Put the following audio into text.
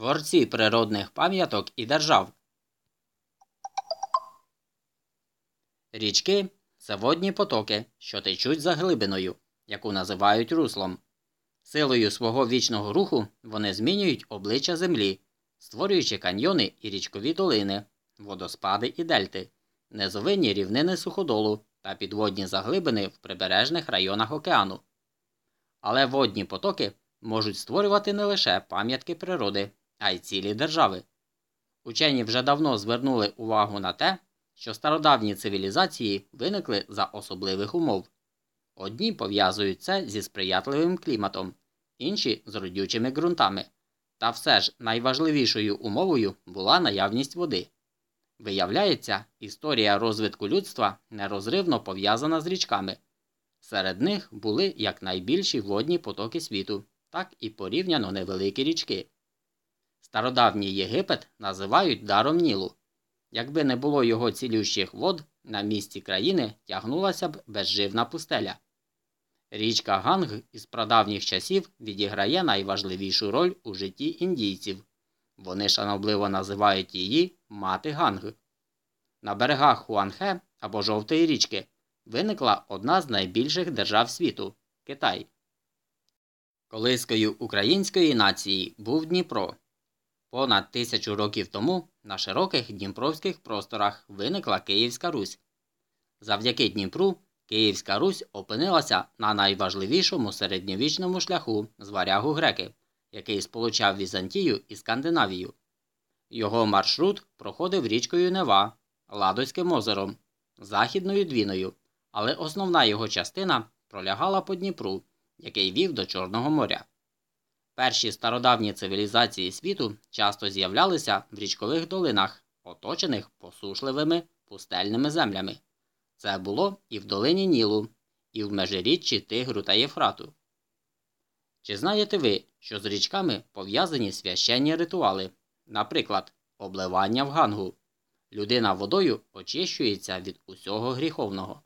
Творці природних пам'яток і держав. Річки це водні потоки, що течуть за глибиною, яку називають руслом. Силою свого вічного руху вони змінюють обличчя землі, створюючи каньйони і річкові долини, водоспади і дельти, низовинні рівнини суходолу та підводні заглибини в прибережних районах океану. Але водні потоки можуть створювати не лише пам'ятки природи, а й цілі держави. Учені вже давно звернули увагу на те, що стародавні цивілізації виникли за особливих умов. Одні пов'язують це зі сприятливим кліматом, інші з родючими ґрунтами. Та все ж найважливішою умовою була наявність води. Виявляється, історія розвитку людства нерозривно пов'язана з річками. Серед них були як найбільші водні потоки світу, так і порівняно невеликі річки. Стародавній Єгипет називають даром Нілу. Якби не було його цілющих вод, на місці країни тягнулася б безживна пустеля. Річка Ганг із прадавніх часів відіграє найважливішу роль у житті індійців. Вони шанобливо називають її мати Ганг. На берегах Хуанхе або Жовтої річки виникла одна з найбільших держав світу Китай. Колискою української нації був Дніпро. Понад тисячу років тому на широких дніпровських просторах виникла Київська Русь. Завдяки Дніпру Київська Русь опинилася на найважливішому середньовічному шляху з варягу греки, який сполучав Візантію і Скандинавію. Його маршрут проходив річкою Нева, Ладоським озером, Західною Двіною, але основна його частина пролягала по Дніпру, який вів до Чорного моря. Перші стародавні цивілізації світу часто з'являлися в річкових долинах, оточених посушливими пустельними землями. Це було і в долині Нілу, і в межиріччі Тигру та Єфрату. Чи знаєте ви, що з річками пов'язані священні ритуали, наприклад, обливання в гангу? Людина водою очищується від усього гріховного.